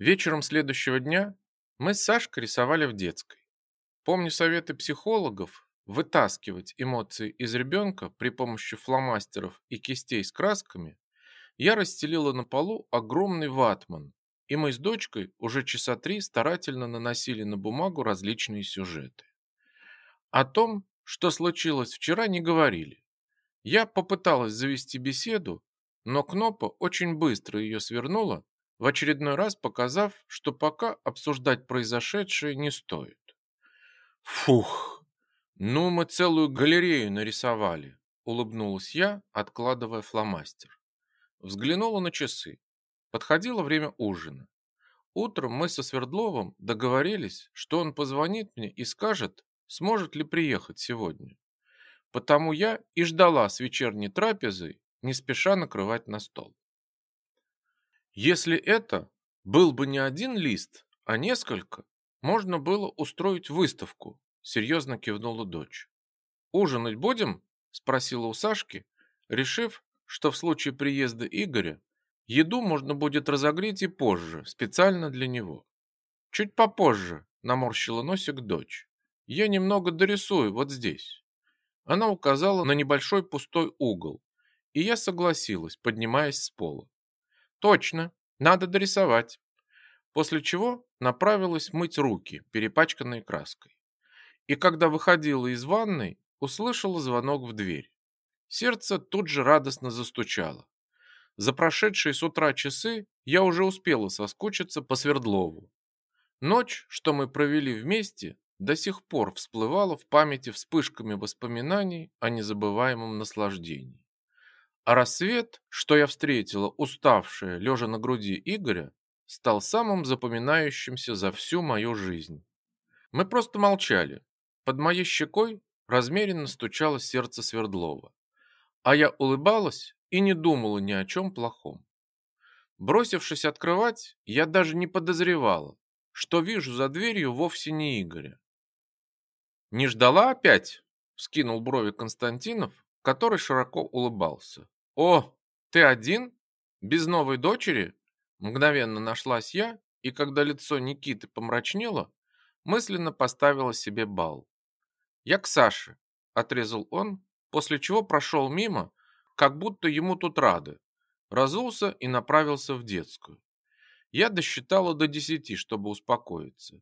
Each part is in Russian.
Вечером следующего дня мы с Сашкой рисовали в детской. Помню советы психологов вытаскивать эмоции из ребенка при помощи фломастеров и кистей с красками, я расстелила на полу огромный ватман, и мы с дочкой уже часа три старательно наносили на бумагу различные сюжеты. О том, что случилось вчера, не говорили. Я попыталась завести беседу, но Кнопа очень быстро ее свернула в очередной раз показав, что пока обсуждать произошедшее не стоит. Фух, ну мы целую галерею нарисовали, улыбнулась я, откладывая фломастер. Взглянула на часы. Подходило время ужина. Утром мы со Свердловым договорились, что он позвонит мне и скажет, сможет ли приехать сегодня. Потому я и ждала с вечерней трапезой, не спеша накрывать на стол. Если это был бы не один лист, а несколько, можно было устроить выставку, серьезно кивнула дочь. Ужинать будем? спросила у Сашки, решив, что в случае приезда Игоря еду можно будет разогреть и позже, специально для него. Чуть попозже, наморщила носик дочь. Я немного дорисую вот здесь. Она указала на небольшой пустой угол, и я согласилась, поднимаясь с пола. Точно, надо дорисовать. После чего направилась мыть руки, перепачканные краской. И когда выходила из ванной, услышала звонок в дверь. Сердце тут же радостно застучало. За прошедшие с утра часы я уже успела соскучиться по Свердлову. Ночь, что мы провели вместе, до сих пор всплывала в памяти вспышками воспоминаний о незабываемом наслаждении. А рассвет, что я встретила, уставшая, лежа на груди Игоря, стал самым запоминающимся за всю мою жизнь. Мы просто молчали. Под моей щекой размеренно стучало сердце Свердлова. А я улыбалась и не думала ни о чем плохом. Бросившись открывать, я даже не подозревала, что вижу за дверью вовсе не Игоря. «Не ждала опять?» — вскинул брови Константинов, который широко улыбался. «О, ты один? Без новой дочери?» Мгновенно нашлась я, и когда лицо Никиты помрачнело, мысленно поставила себе бал. «Я к Саше», — отрезал он, после чего прошел мимо, как будто ему тут рады, разулся и направился в детскую. Я досчитала до десяти, чтобы успокоиться.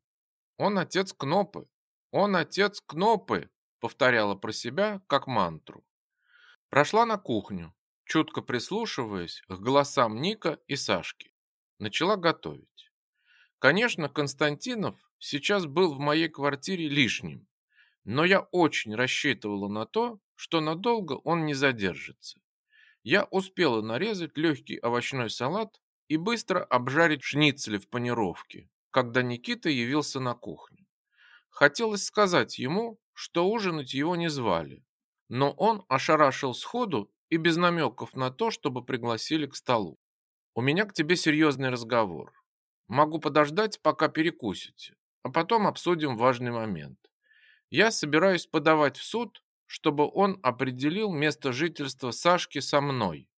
«Он отец Кнопы! Он отец Кнопы!» повторяла про себя, как мантру. Прошла на кухню, чутко прислушиваясь к голосам Ника и Сашки. Начала готовить. Конечно, Константинов сейчас был в моей квартире лишним, но я очень рассчитывала на то, что надолго он не задержится. Я успела нарезать легкий овощной салат и быстро обжарить шницели в панировке, когда Никита явился на кухню. Хотелось сказать ему, что ужинать его не звали, но он ошарашил сходу и без намеков на то, чтобы пригласили к столу. У меня к тебе серьезный разговор. Могу подождать, пока перекусите, а потом обсудим важный момент. Я собираюсь подавать в суд, чтобы он определил место жительства Сашки со мной.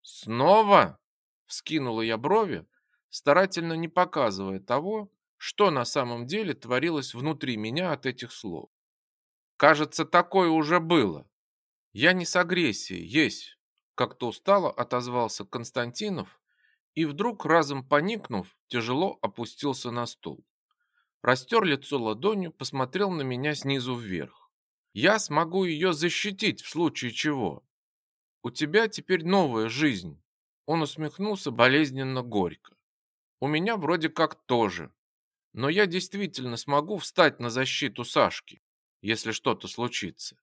Снова? Вскинула я брови, старательно не показывая того, что на самом деле творилось внутри меня от этих слов. Кажется, такое уже было. Я не с агрессией, есть, как-то устало отозвался Константинов и вдруг разом поникнув, тяжело опустился на стул. Растер лицо ладонью, посмотрел на меня снизу вверх. Я смогу ее защитить в случае чего. У тебя теперь новая жизнь. Он усмехнулся болезненно горько. У меня вроде как тоже. Но я действительно смогу встать на защиту Сашки, если что-то случится.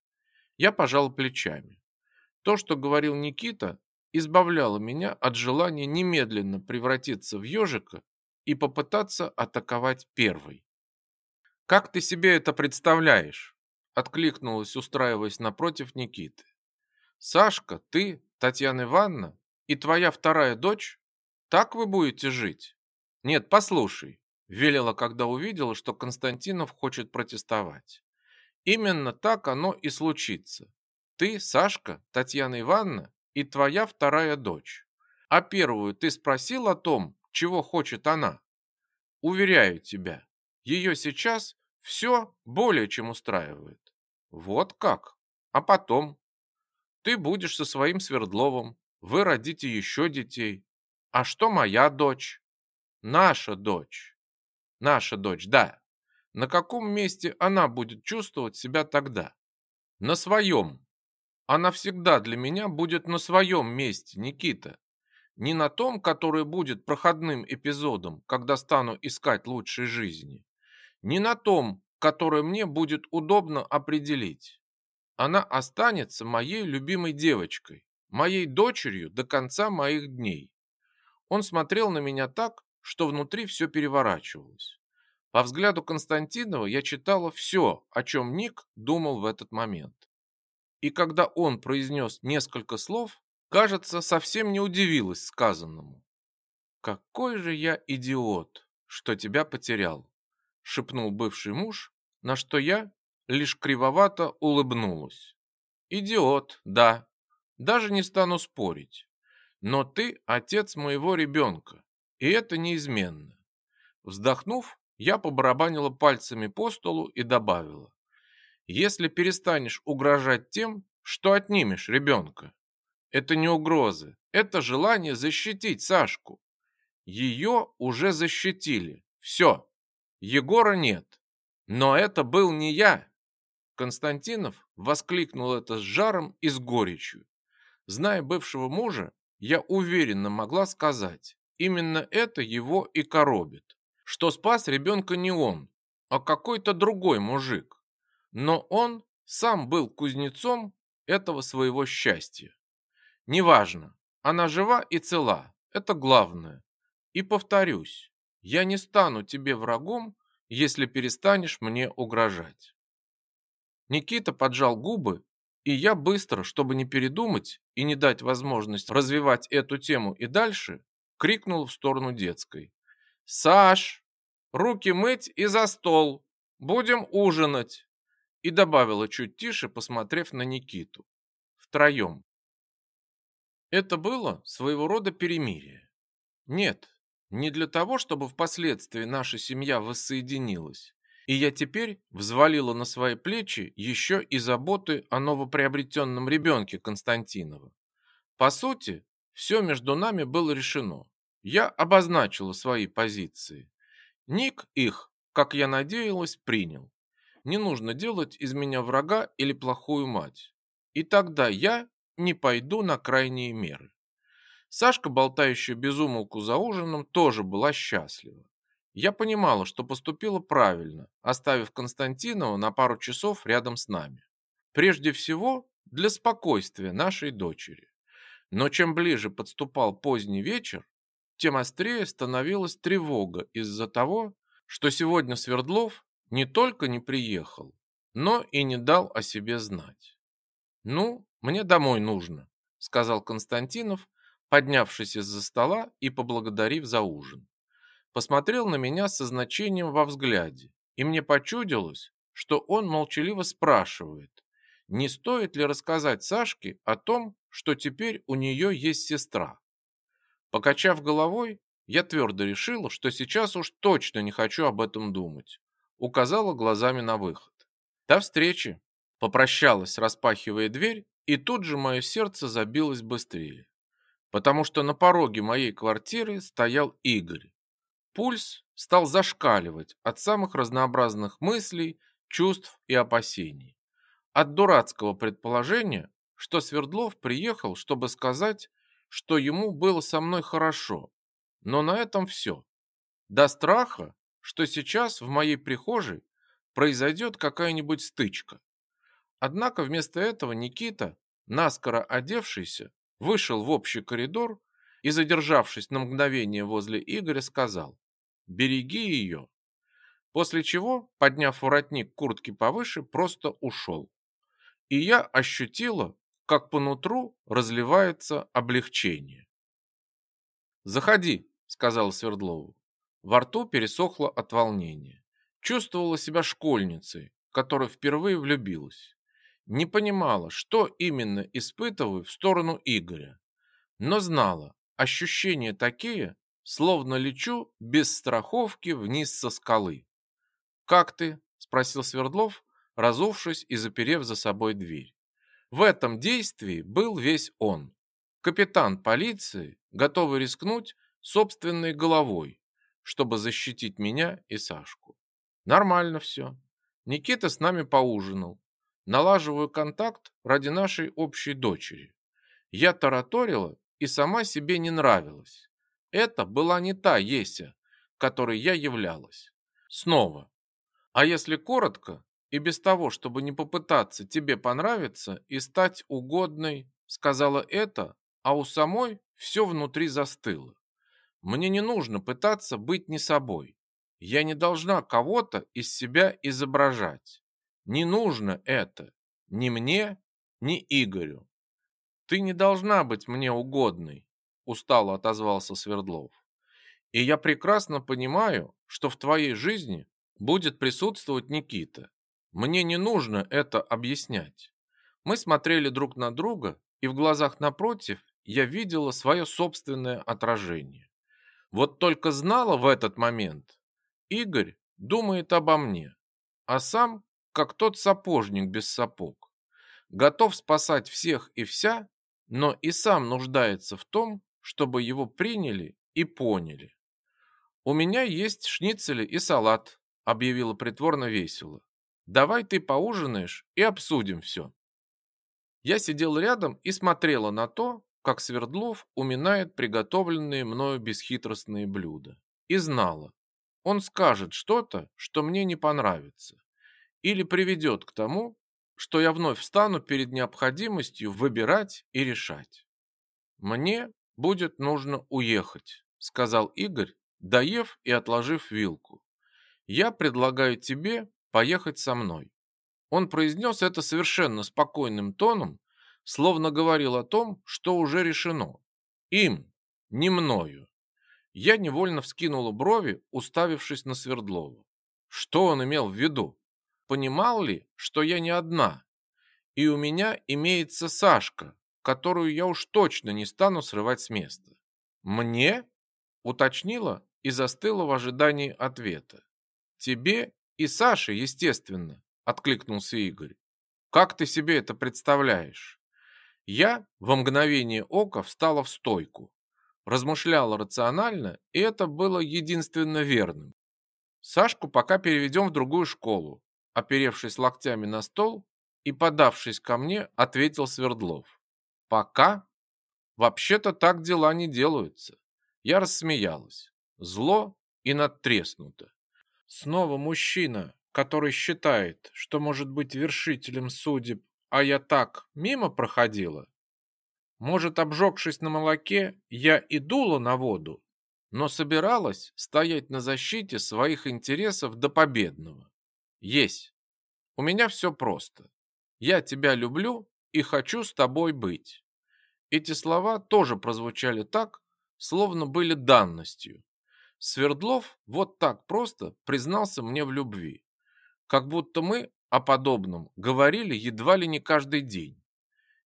Я пожал плечами. То, что говорил Никита, избавляло меня от желания немедленно превратиться в ежика и попытаться атаковать первой. «Как ты себе это представляешь?» откликнулась, устраиваясь напротив Никиты. «Сашка, ты, Татьяна Ивановна и твоя вторая дочь? Так вы будете жить?» «Нет, послушай», велела, когда увидела, что Константинов хочет протестовать. Именно так оно и случится. Ты, Сашка, Татьяна Ивановна и твоя вторая дочь. А первую ты спросил о том, чего хочет она? Уверяю тебя, ее сейчас все более чем устраивает. Вот как? А потом? Ты будешь со своим Свердловым, вы родите еще детей. А что моя дочь? Наша дочь. Наша дочь, да. На каком месте она будет чувствовать себя тогда? На своем. Она всегда для меня будет на своем месте, Никита. Не на том, который будет проходным эпизодом, когда стану искать лучшей жизни. Не на том, который мне будет удобно определить. Она останется моей любимой девочкой, моей дочерью до конца моих дней. Он смотрел на меня так, что внутри все переворачивалось. По взгляду Константинова я читала все, о чем Ник думал в этот момент. И когда он произнес несколько слов, кажется, совсем не удивилась сказанному. «Какой же я идиот, что тебя потерял!» шепнул бывший муж, на что я лишь кривовато улыбнулась. «Идиот, да, даже не стану спорить. Но ты отец моего ребенка, и это неизменно». Вздохнув, я побарабанила пальцами по столу и добавила. «Если перестанешь угрожать тем, что отнимешь ребенка, это не угрозы, это желание защитить Сашку. Ее уже защитили. Все. Егора нет. Но это был не я. Константинов воскликнул это с жаром и с горечью. Зная бывшего мужа, я уверенно могла сказать, именно это его и коробит. Что спас ребенка не он, а какой-то другой мужик. Но он сам был кузнецом этого своего счастья. Неважно, она жива и цела, это главное. И повторюсь, я не стану тебе врагом, если перестанешь мне угрожать. Никита поджал губы, и я быстро, чтобы не передумать и не дать возможность развивать эту тему и дальше, крикнул в сторону детской. «Саш, руки мыть и за стол! Будем ужинать!» И добавила чуть тише, посмотрев на Никиту. Втроем. Это было своего рода перемирие. Нет, не для того, чтобы впоследствии наша семья воссоединилась, и я теперь взвалила на свои плечи еще и заботы о новоприобретенном ребенке Константинова. По сути, все между нами было решено. Я обозначила свои позиции. Ник их, как я надеялась, принял. Не нужно делать из меня врага или плохую мать. И тогда я не пойду на крайние меры. Сашка, болтающая без умолку за ужином, тоже была счастлива. Я понимала, что поступила правильно, оставив Константинова на пару часов рядом с нами. Прежде всего, для спокойствия нашей дочери. Но чем ближе подступал поздний вечер, тем острее становилась тревога из-за того, что сегодня Свердлов не только не приехал, но и не дал о себе знать. «Ну, мне домой нужно», — сказал Константинов, поднявшись из-за стола и поблагодарив за ужин. Посмотрел на меня со значением во взгляде, и мне почудилось, что он молчаливо спрашивает, не стоит ли рассказать Сашке о том, что теперь у нее есть сестра. Покачав головой, я твердо решила, что сейчас уж точно не хочу об этом думать. Указала глазами на выход. До встречи. Попрощалась, распахивая дверь, и тут же мое сердце забилось быстрее потому что на пороге моей квартиры стоял Игорь. Пульс стал зашкаливать от самых разнообразных мыслей, чувств и опасений. От дурацкого предположения, что Свердлов приехал, чтобы сказать, что ему было со мной хорошо. Но на этом все. До страха, что сейчас в моей прихожей произойдет какая-нибудь стычка. Однако вместо этого Никита, наскоро одевшийся, вышел в общий коридор и, задержавшись на мгновение возле Игоря, сказал «Береги ее». После чего, подняв воротник куртки повыше, просто ушел. И я ощутила, как по нутру разливается облегчение. «Заходи», — сказал Свердлову. Во рту пересохло от волнения. Чувствовала себя школьницей, которая впервые влюбилась не понимала, что именно испытываю в сторону Игоря, но знала, ощущения такие, словно лечу без страховки вниз со скалы. «Как ты?» – спросил Свердлов, разувшись и заперев за собой дверь. В этом действии был весь он. Капитан полиции, готовый рискнуть собственной головой, чтобы защитить меня и Сашку. Нормально все. Никита с нами поужинал. Налаживаю контакт ради нашей общей дочери. Я тараторила и сама себе не нравилась. Это была не та Еся, которой я являлась. Снова. А если коротко, и без того, чтобы не попытаться тебе понравиться и стать угодной, сказала это, а у самой все внутри застыло. Мне не нужно пытаться быть не собой. Я не должна кого-то из себя изображать. Не нужно это ни мне, ни Игорю. Ты не должна быть мне угодной, устало отозвался Свердлов. И я прекрасно понимаю, что в твоей жизни будет присутствовать Никита. Мне не нужно это объяснять. Мы смотрели друг на друга, и в глазах напротив я видела свое собственное отражение. Вот только знала в этот момент, Игорь думает обо мне, а сам как тот сапожник без сапог. Готов спасать всех и вся, но и сам нуждается в том, чтобы его приняли и поняли. «У меня есть шницели и салат», — объявила притворно весело. «Давай ты поужинаешь и обсудим все». Я сидел рядом и смотрела на то, как Свердлов уминает приготовленные мною бесхитростные блюда. И знала, он скажет что-то, что мне не понравится, или приведет к тому, что я вновь встану перед необходимостью выбирать и решать. Мне будет нужно уехать, сказал Игорь, доев и отложив вилку. Я предлагаю тебе поехать со мной. Он произнес это совершенно спокойным тоном, словно говорил о том, что уже решено. Им, не мною. Я невольно вскинула брови, уставившись на Свердлова. Что он имел в виду? Понимал ли, что я не одна? И у меня имеется Сашка, которую я уж точно не стану срывать с места. Мне? Уточнила и застыла в ожидании ответа. Тебе и Саше, естественно, откликнулся Игорь. Как ты себе это представляешь? Я во мгновение ока встала в стойку, размышляла рационально, и это было единственно верным. Сашку пока переведем в другую школу, оперевшись локтями на стол и подавшись ко мне, ответил Свердлов. Пока? Вообще-то так дела не делаются. Я рассмеялась. Зло и надтреснуто. Снова мужчина, который считает, что может быть вершителем судеб а я так мимо проходила. Может, обжегшись на молоке, я и дула на воду, но собиралась стоять на защите своих интересов до победного. Есть. У меня все просто. Я тебя люблю и хочу с тобой быть. Эти слова тоже прозвучали так, словно были данностью. Свердлов вот так просто признался мне в любви, как будто мы о подобном говорили едва ли не каждый день.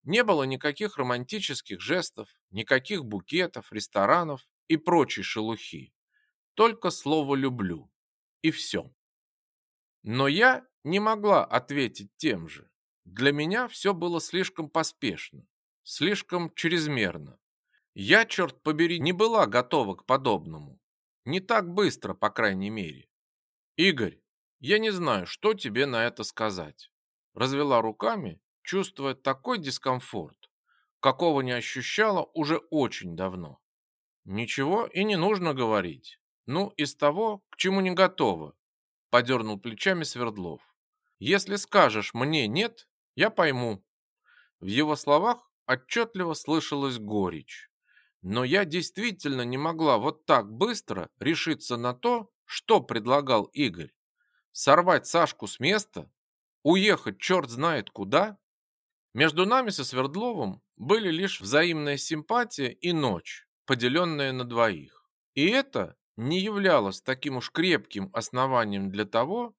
Не было никаких романтических жестов, никаких букетов, ресторанов и прочей шелухи. Только слово «люблю» и все. Но я не могла ответить тем же. Для меня все было слишком поспешно, слишком чрезмерно. Я, черт побери, не была готова к подобному. Не так быстро, по крайней мере. Игорь, я не знаю, что тебе на это сказать. Развела руками, чувствуя такой дискомфорт, какого не ощущала уже очень давно. Ничего и не нужно говорить. Ну, из того, к чему не готова, подернул плечами Свердлов. Если скажешь мне нет, я пойму. В его словах отчетливо слышалась горечь. Но я действительно не могла вот так быстро решиться на то, что предлагал Игорь сорвать Сашку с места, уехать черт знает куда. Между нами со Свердловым были лишь взаимная симпатия и ночь, поделенная на двоих. И это не являлось таким уж крепким основанием для того,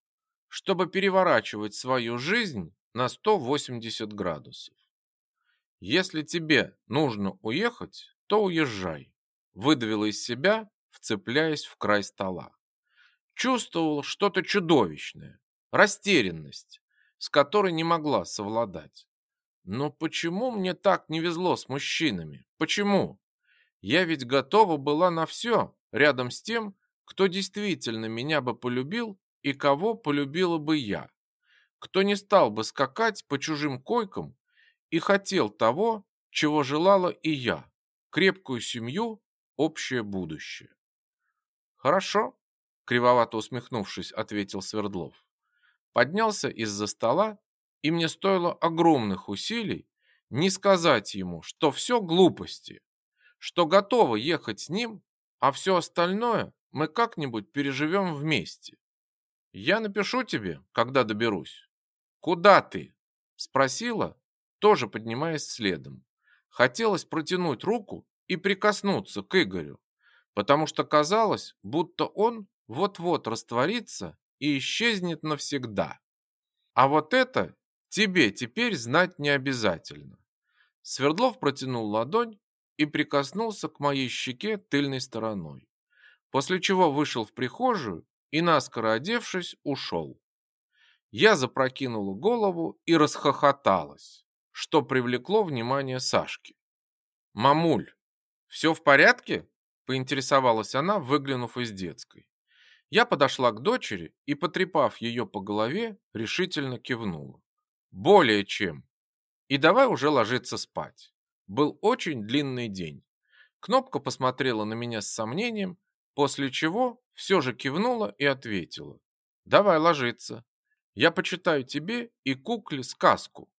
чтобы переворачивать свою жизнь на 180 градусов. Если тебе нужно уехать, то уезжай, выдавила из себя вцепляясь в край стола. Чувствовал что-то чудовищное, растерянность, с которой не могла совладать. Но почему мне так не везло с мужчинами? Почему? Я ведь готова была на все рядом с тем, кто действительно меня бы полюбил и кого полюбила бы я. Кто не стал бы скакать по чужим койкам и хотел того, чего желала и я. Крепкую семью, общее будущее. Хорошо, кривовато усмехнувшись, ответил Свердлов. Поднялся из-за стола и мне стоило огромных усилий не сказать ему, что все глупости, что готовы ехать с ним, а все остальное мы как-нибудь переживем вместе. Я напишу тебе, когда доберусь. Куда ты? Спросила, тоже поднимаясь следом. Хотелось протянуть руку и прикоснуться к Игорю, потому что казалось, будто он вот-вот растворится и исчезнет навсегда. А вот это Тебе теперь знать не обязательно. Свердлов протянул ладонь и прикоснулся к моей щеке тыльной стороной, после чего вышел в прихожую и, наскоро одевшись, ушел. Я запрокинула голову и расхохоталась, что привлекло внимание Сашки. «Мамуль, все в порядке?» – поинтересовалась она, выглянув из детской. Я подошла к дочери и, потрепав ее по голове, решительно кивнула. Более чем. И давай уже ложиться спать. Был очень длинный день. Кнопка посмотрела на меня с сомнением, после чего все же кивнула и ответила. Давай ложиться. Я почитаю тебе и кукле сказку.